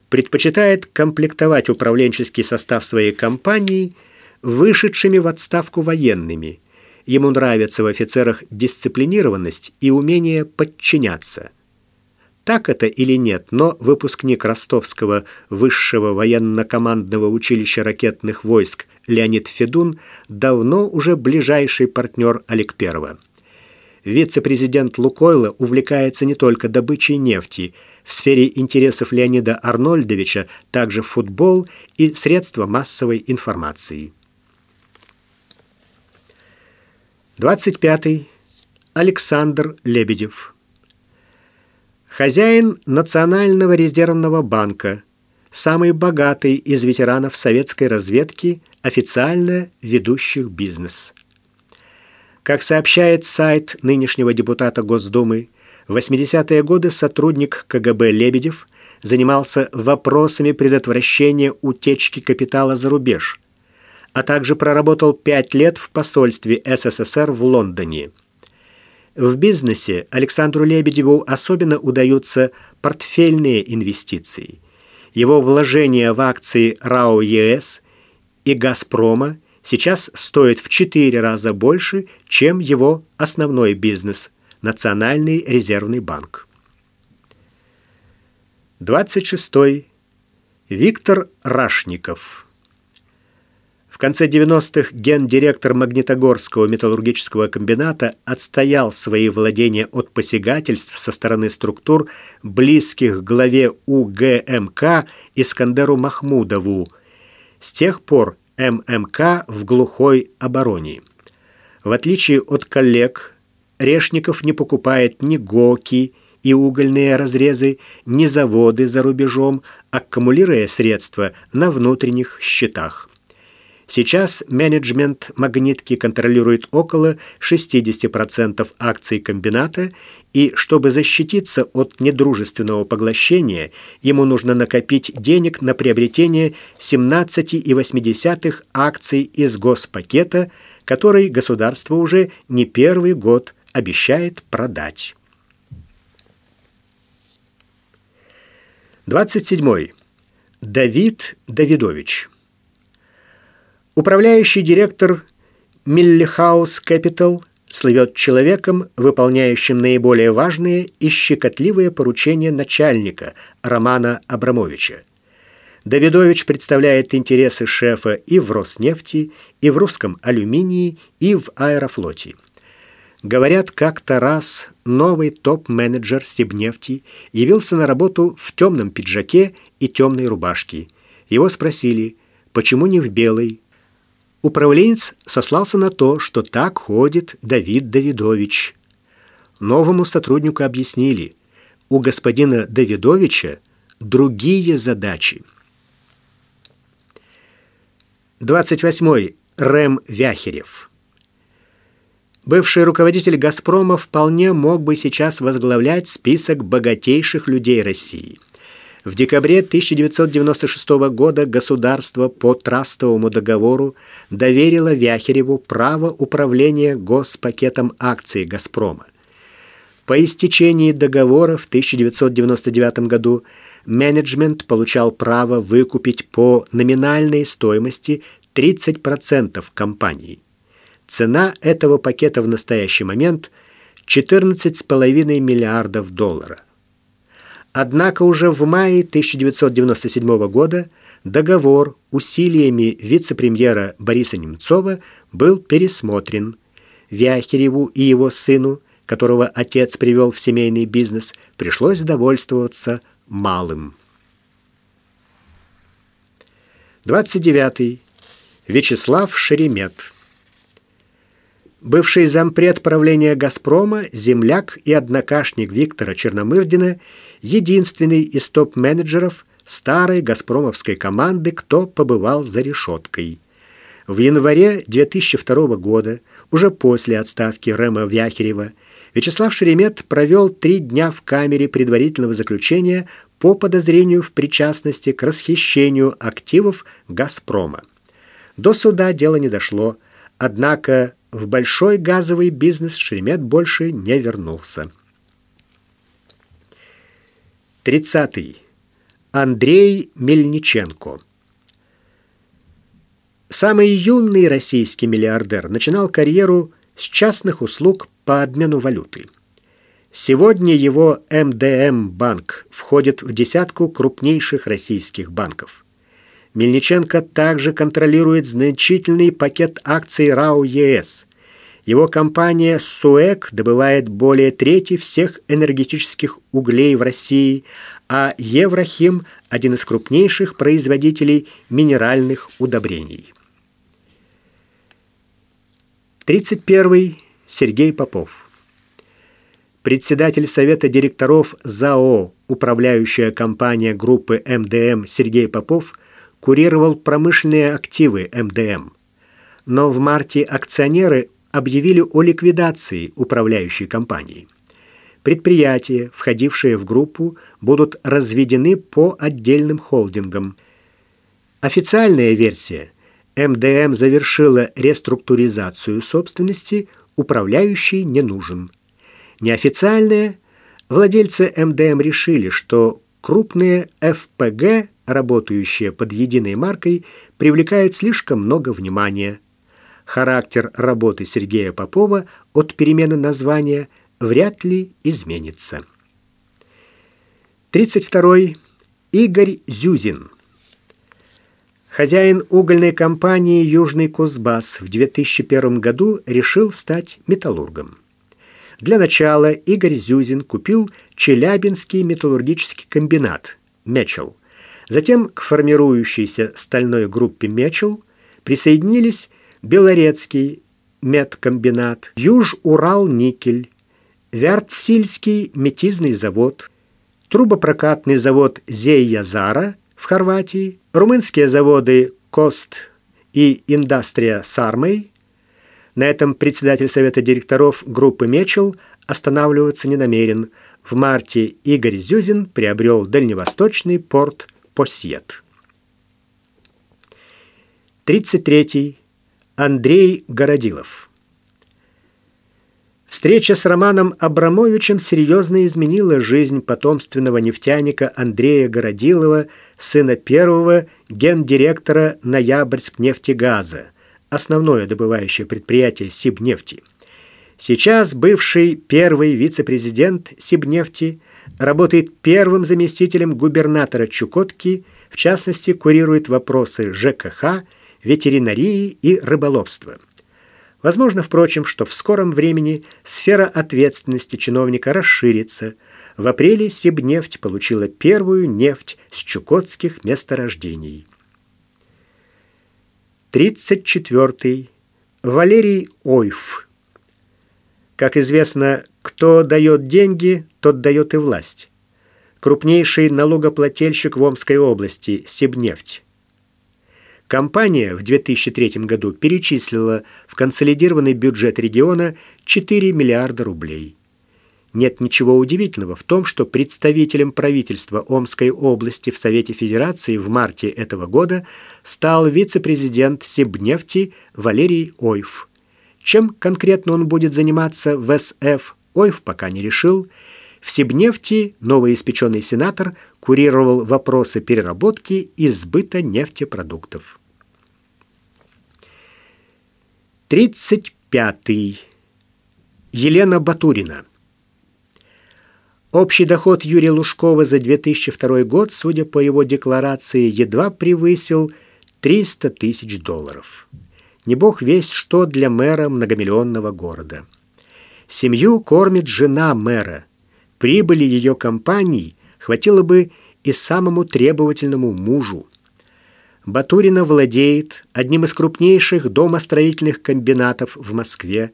предпочитает комплектовать управленческий состав своей компании вышедшими в отставку военными – Ему нравится в офицерах дисциплинированность и умение подчиняться. Так это или нет, но выпускник Ростовского высшего военно-командного училища ракетных войск Леонид Федун давно уже ближайший партнер Аликперова. Вице-президент Лукойла увлекается не только добычей нефти, в сфере интересов Леонида Арнольдовича также футбол и средства массовой информации. 25. Александр Лебедев. Хозяин Национального резервного банка, самый богатый из ветеранов советской разведки, официально ведущих бизнес. Как сообщает сайт нынешнего депутата Госдумы, в 80-е годы сотрудник КГБ Лебедев занимался вопросами предотвращения утечки капитала за рубеж – а также проработал пять лет в посольстве СССР в Лондоне. В бизнесе Александру Лебедеву особенно удаются портфельные инвестиции. Его вложения в акции РАО ЕС и «Газпрома» сейчас стоят в 4 раза больше, чем его основной бизнес – Национальный резервный банк. 26. Виктор Рашников конце 90-х гендиректор Магнитогорского металлургического комбината отстоял свои владения от посягательств со стороны структур, близких к главе УГМК Искандеру Махмудову. С тех пор ММК в глухой обороне. В отличие от коллег, Решников не покупает ни ГОКи и угольные разрезы, ни заводы за рубежом, аккумулируя средства на внутренних счетах. Сейчас менеджмент «Магнитки» контролирует около 60% акций комбината, и чтобы защититься от недружественного поглощения, ему нужно накопить денег на приобретение 17,8 акций из госпакета, который государство уже не первый год обещает продать. 27. Давид Давидович Управляющий директор Миллихаус Capital слывет человеком, выполняющим наиболее важные и щекотливые поручения начальника Романа Абрамовича. Давидович представляет интересы шефа и в Роснефти, и в русском алюминии, и в аэрофлоте. Говорят, как-то раз новый топ-менеджер Сибнефти явился на работу в темном пиджаке и темной рубашке. Его спросили, почему не в белой, Управленец сослался на то, что так ходит Давид Давидович. Новому сотруднику объяснили, у господина Давидовича другие задачи. 28. Рэм Вяхерев. Бывший руководитель «Газпрома» вполне мог бы сейчас возглавлять список богатейших людей России – в декабре 1996 года государство по трастовому договору доверило Вяхереву право управления госпакетом акций «Газпрома». По истечении договора в 1999 году менеджмент получал право выкупить по номинальной стоимости 30% компании. Цена этого пакета в настоящий момент – 14,5 миллиардов долларов. Однако уже в мае 1997 года договор усилиями вице-премьера Бориса Немцова был пересмотрен. Вяхереву и его сыну, которого отец привел в семейный бизнес, пришлось довольствоваться малым. 29. Вячеслав Шеремет. Бывший зампред правления «Газпрома», земляк и однокашник Виктора Черномырдина, единственный из топ-менеджеров старой «Газпромовской» команды, кто побывал за решеткой. В январе 2002 года, уже после отставки Рема Вяхерева, Вячеслав Шеремет провел три дня в камере предварительного заключения по подозрению в причастности к расхищению активов «Газпрома». До суда дело не дошло, однако в большой газовый бизнес Шеремет больше не вернулся. 30. Андрей Мельниченко. Самый юный российский миллиардер начинал карьеру с частных услуг по обмену валюты. Сегодня его МДМ-банк входит в десятку крупнейших российских банков. Мельниченко также контролирует значительный пакет акций РАО ЕС. Его компания «Суэк» добывает более трети всех энергетических углей в России, а «Еврохим» – один из крупнейших производителей минеральных удобрений. 31. Сергей Попов. Председатель Совета директоров ЗАО, управляющая компания группы МДМ Сергей Попов – курировал промышленные активы МДМ. Но в марте акционеры объявили о ликвидации управляющей компании. Предприятия, входившие в группу, будут разведены по отдельным холдингам. Официальная версия – МДМ завершила реструктуризацию собственности, управляющий не нужен. Неофициальные владельцы МДМ решили, что крупные ФПГ, работающие под единой маркой, привлекают слишком много внимания. Характер работы Сергея Попова от перемены названия вряд ли изменится. 32. Игорь Зюзин. Хозяин угольной компании «Южный Кузбасс» в 2001 году решил стать металлургом. Для начала Игорь Зюзин купил Челябинский металлургический комбинат «Мечел». Затем к формирующейся стальной группе «Мечел» присоединились Белорецкий медкомбинат, Юж-Урал-Никель, Вяртсильский метизный завод, трубопрокатный завод «Зея-Зара» в Хорватии, румынские заводы «Кост» и «Индастрия Сармей». На этом председатель совета директоров группы «Мечел» останавливаться не намерен. В марте Игорь Зюзин приобрел дальневосточный порт Посьет. 33. Андрей Городилов. Встреча с Романом Абрамовичем серьезно изменила жизнь потомственного нефтяника Андрея Городилова, сына первого гендиректора Ноябрьск-нефтегаза, основное добывающее предприятие Сибнефти. Сейчас бывший первый вице-президент Сибнефти работает первым заместителем губернатора Чукотки, в частности, курирует вопросы ЖКХ, ветеринарии и рыболовства. Возможно, впрочем, что в скором времени сфера ответственности чиновника расширится. В апреле Сибнефть получила первую нефть с чукотских месторождений. 34. Валерий Ойф. Как известно, кто дает деньги, тот дает и власть. Крупнейший налогоплательщик в Омской области – Сибнефть. Компания в 2003 году перечислила в консолидированный бюджет региона 4 миллиарда рублей. Нет ничего удивительного в том, что представителем правительства Омской области в Совете Федерации в марте этого года стал вице-президент Сибнефти Валерий Ойф. Чем конкретно он будет заниматься в СФ, Ойф пока не решил. В Сибнефти новоиспеченный сенатор курировал вопросы переработки и сбыта нефтепродуктов. 35. Елена Батурина. Общий доход Юрия Лужкова за 2002 год, судя по его декларации, едва превысил 300 тысяч долларов. Не бог весь что для мэра многомиллионного города. Семью кормит жена мэра. Прибыли ее компаний хватило бы и самому требовательному мужу. Батурина владеет одним из крупнейших домостроительных комбинатов в Москве,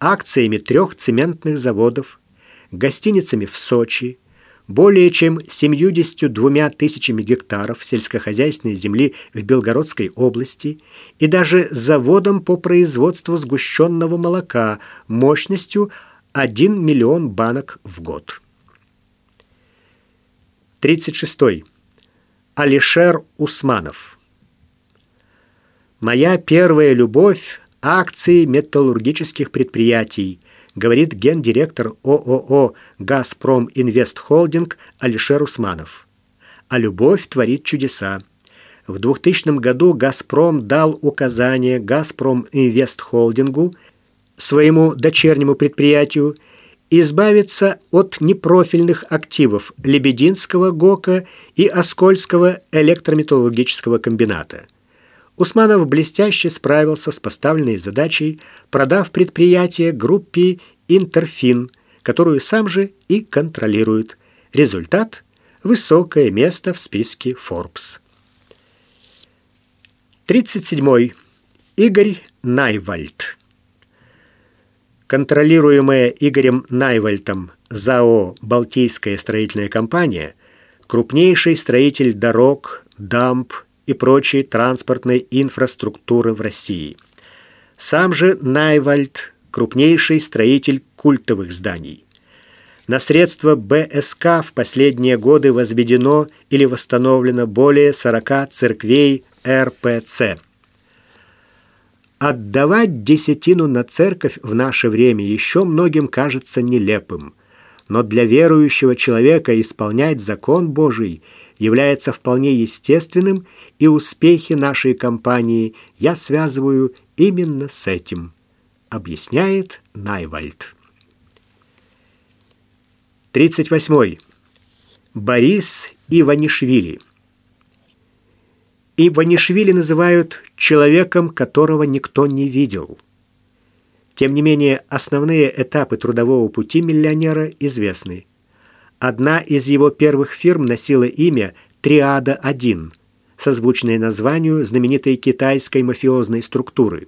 акциями трех цементных заводов, гостиницами в Сочи, более чем 72 тысячами гектаров сельскохозяйственной земли в Белгородской области и даже заводом по производству сгущенного молока мощностью 1 миллион банок в год. 36. Алишер Усманов. Моя первая любовь – акции металлургических предприятий, говорит гендиректор ООО «Газпром Инвест Холдинг» Алишер Усманов. А любовь творит чудеса. В 2000 году «Газпром» дал указание «Газпром Инвест Холдингу», своему дочернему предприятию, избавиться от непрофильных активов Лебединского ГОКа и Оскольского электрометаллургического комбината – Усманов блестяще справился с поставленной задачей, продав предприятие группе «Интерфин», которую сам же и контролирует. Результат – высокое место в списке Forbes. 37. Игорь Найвальд. Контролируемая Игорем Найвальтом ЗАО «Балтийская строительная компания» крупнейший строитель дорог, дамб и прочей транспортной инфраструктуры в России. Сам же Найвальд – крупнейший строитель культовых зданий. На средства БСК в последние годы возведено или восстановлено более 40 церквей РПЦ. Отдавать десятину на церковь в наше время еще многим кажется нелепым, но для верующего человека исполнять закон Божий является вполне естественным, и успехи нашей компании я связываю именно с этим, объясняет Найвальд. 38. Борис Иванишвили. Иванишвили называют человеком, которого никто не видел. Тем не менее, основные этапы трудового пути миллионера известны. Одна из его первых фирм носила имя «Триада-1», созвучное названию знаменитой китайской мафиозной структуры.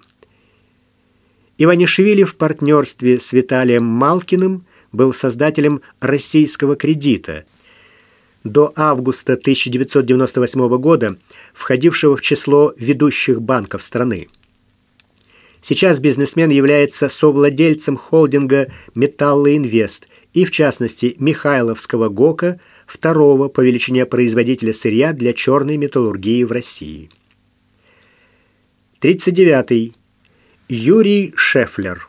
Иванишвили в партнерстве с Виталием Малкиным был создателем российского кредита – до августа 1998 года входившего в число ведущих банков страны. Сейчас бизнесмен является совладельцем холдинга «Металлоинвест» и, в частности, Михайловского ГОКа, второго по величине производителя сырья для черной металлургии в России. 39. Юрий Шефлер.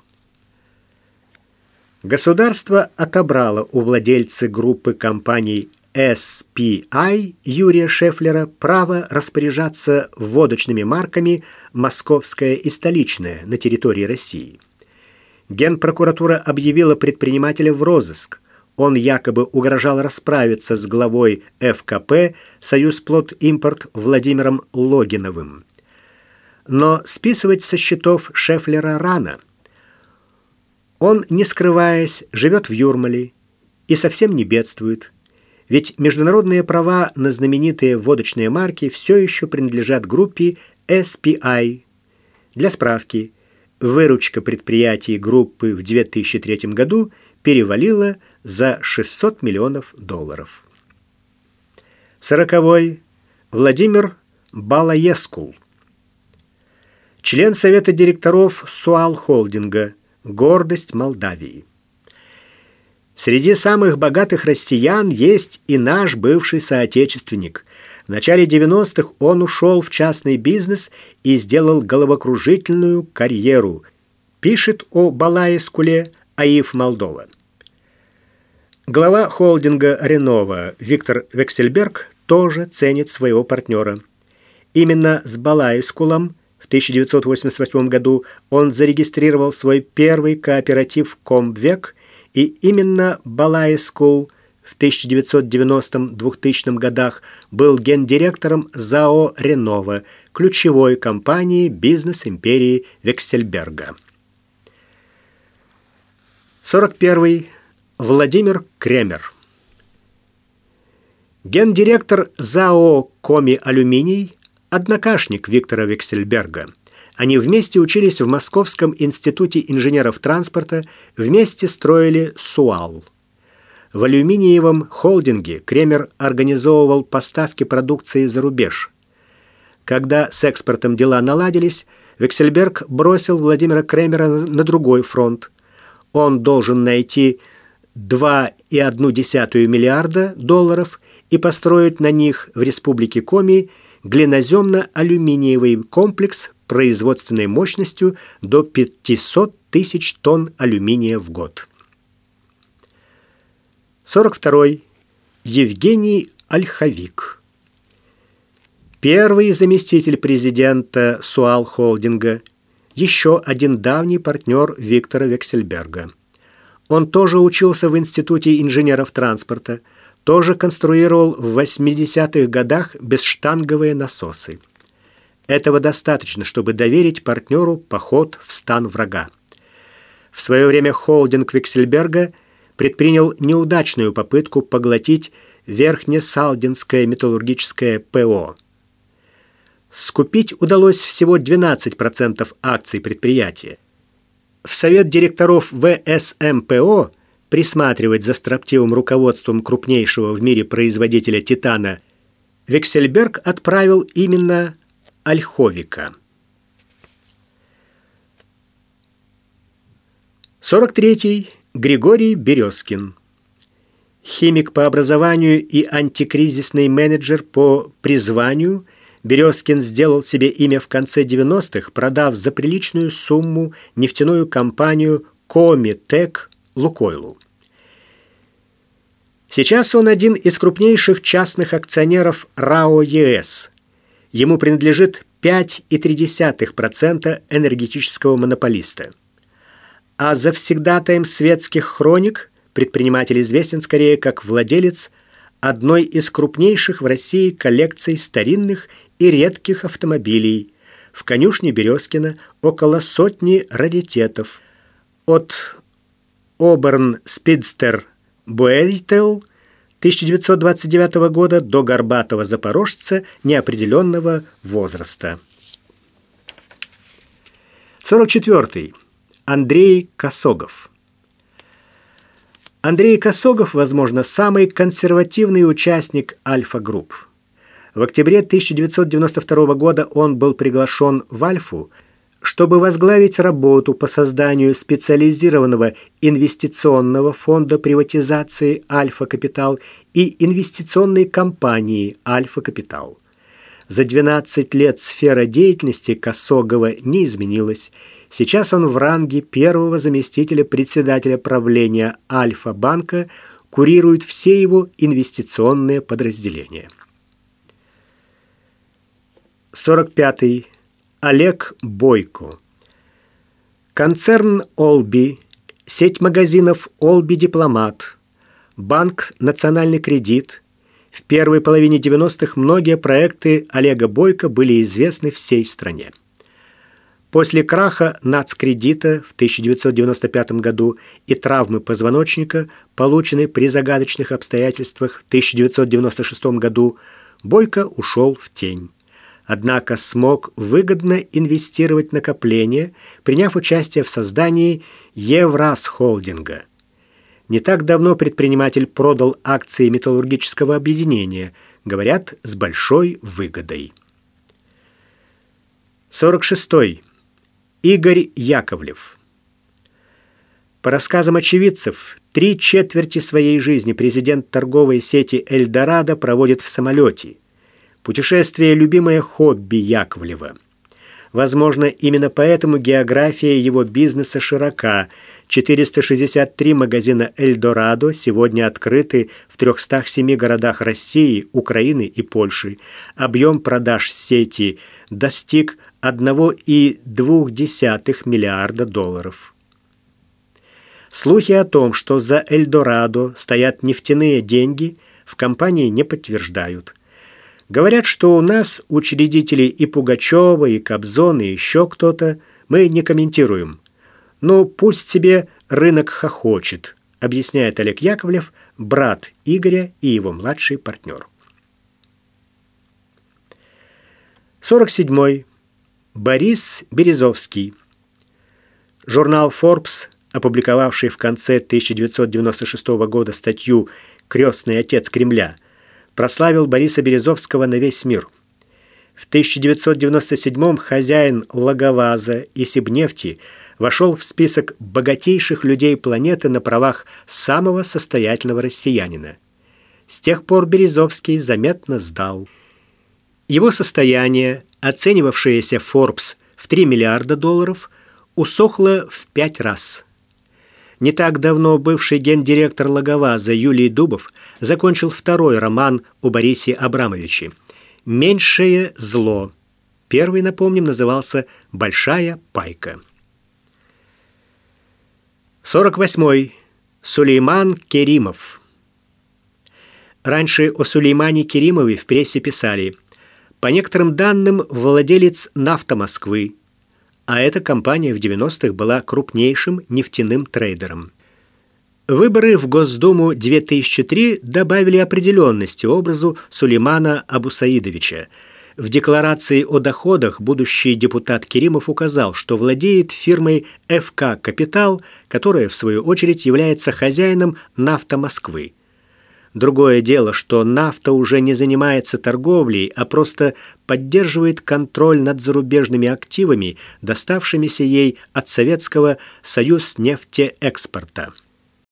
Государство отобрало у владельца группы компаний SPI Юрия Шефлера право распоряжаться водочными марками «Московская» и «Столичная» на территории России. Генпрокуратура объявила предпринимателя в розыск. Он якобы угрожал расправиться с главой ФКП «Союзплод-импорт» Владимиром Логиновым. Но списывать со счетов Шефлера рано. Он, не скрываясь, живет в Юрмале и совсем не бедствует. Ведь международные права на знаменитые водочные марки все еще принадлежат группе SPI. Для справки, выручка предприятий группы в 2003 году перевалила за 600 миллионов долларов. Сороковой. Владимир Балаескул. Член Совета директоров Суал Холдинга. Гордость Молдавии. Среди самых богатых россиян есть и наш бывший соотечественник. В начале 90-х он ушел в частный бизнес и сделал головокружительную карьеру. Пишет о Балаескуле АиФ Молдова. Глава холдинга «Ренова» Виктор Вексельберг тоже ценит своего партнера. Именно с Балаескулом в 1988 году он зарегистрировал свой первый кооператив «Комвек» И именно Балаескул в 1990-2000 годах был гендиректором ЗАО «Ренова», ключевой компании бизнес-империи Вексельберга. 41. Владимир Кремер. Гендиректор ЗАО «Коми Алюминий», однокашник Виктора Вексельберга – они вместе учились в Московском институте инженеров транспорта, вместе строили СУАЛ. В алюминиевом холдинге Кремер организовывал поставки продукции за рубеж. Когда с экспортом дела наладились, Вексельберг бросил Владимира Кремера на другой фронт. Он должен найти 2,1 миллиарда долларов и построить на них в Республике Коми глиноземно-алюминиевый комплекс производственной мощностью до 500 тысяч тонн алюминия в год. 42. Евгений Ольховик. Первый заместитель президента Суал Холдинга, еще один давний партнер Виктора Вексельберга. Он тоже учился в Институте инженеров транспорта, тоже конструировал в 80-х годах бесштанговые насосы. Этого достаточно, чтобы доверить партнеру поход в стан врага. В свое время холдинг Виксельберга предпринял неудачную попытку поглотить Верхнесалдинское металлургическое ПО. Скупить удалось всего 12% акций предприятия. В совет директоров ВСМПО присматривать за строптивым руководством крупнейшего в мире производителя титана Вексельберг отправил именно Ольховика. 43. Григорий Березкин. Химик по образованию и антикризисный менеджер по призванию, Березкин сделал себе имя в конце 90-х, продав за приличную сумму нефтяную компанию Комитек Лукойлу. Сейчас он один из крупнейших частных акционеров РАО ЕС. Ему принадлежит 5,3% энергетического монополиста. А завсегдатаем светских хроник предприниматель известен скорее как владелец одной из крупнейших в России коллекций старинных и редких автомобилей. В конюшне Березкина около сотни раритетов. От Оберн Спидстер Буэйтел 1929 года до горбатого запорожца неопределенного возраста. 44. Андрей Косогов. Андрей Косогов, возможно, самый консервативный участник Альфа-групп. В октябре 1992 года он был приглашен в Альфу – чтобы возглавить работу по созданию специализированного инвестиционного фонда приватизации «Альфа Капитал» и инвестиционной компании «Альфа Капитал». За 12 лет сфера деятельности Косогова не изменилась. Сейчас он в ранге первого заместителя председателя правления Альфа-банка, курирует все его инвестиционные подразделения. 45. -й. Олег Бойко. Концерн «Олби», сеть магазинов «Олби Дипломат», банк «Национальный кредит». В первой половине 90-х многие проекты Олега Бойко были известны всей стране. После краха нацкредита в 1995 году и травмы позвоночника, полученной при загадочных обстоятельствах в 1996 году, Бойко ушел в тень однако смог выгодно инвестировать накопления, приняв участие в создании Евраз-холдинга. Не так давно предприниматель продал акции металлургического объединения, говорят, с большой выгодой. 46. -й. Игорь Яковлев. По рассказам очевидцев, три четверти своей жизни президент торговой сети «Эльдорадо» проводит в самолете – Путешествие – любимое хобби Яковлева. Возможно, именно поэтому география его бизнеса широка. 463 магазина «Эльдорадо» сегодня открыты в 307 городах России, Украины и Польши. Объем продаж сети достиг 1,2 миллиарда долларов. Слухи о том, что за «Эльдорадо» стоят нефтяные деньги, в компании не подтверждают – Говорят, что у нас учредители и Пугачева, и Кобзон, и еще кто-то. Мы не комментируем. Но пусть себе рынок хохочет, объясняет Олег Яковлев, брат Игоря и его младший партнер. 47. Борис Березовский. Журнал Forbes, опубликовавший в конце 1996 года статью «Крестный отец Кремля», прославил Бориса Березовского на весь мир. В 1997-м хозяин Лаговаза и Сибнефти вошел в список богатейших людей планеты на правах самого состоятельного россиянина. С тех пор Березовский заметно сдал. Его состояние, оценивавшееся Forbes в 3 миллиарда долларов, усохло в пять раз – не так давно бывший гендиректор Лаговаза Юлий Дубов закончил второй роман у Борисе Абрамовиче «Меньшее зло». Первый, напомним, назывался «Большая пайка». 48. Сулейман Керимов. Раньше о Сулеймане Керимове в прессе писали «По некоторым данным, владелец «Нафта Москвы», а эта компания в 90-х была крупнейшим нефтяным трейдером. Выборы в Госдуму 2003 добавили определенности образу Сулеймана Абусаидовича. В декларации о доходах будущий депутат Керимов указал, что владеет фирмой ФК «Капитал», которая, в свою очередь, является хозяином «Нафта Москвы». Другое дело, что нафта уже не занимается торговлей, а просто поддерживает контроль над зарубежными активами, доставшимися ей от Советского Союз нефтеэкспорта.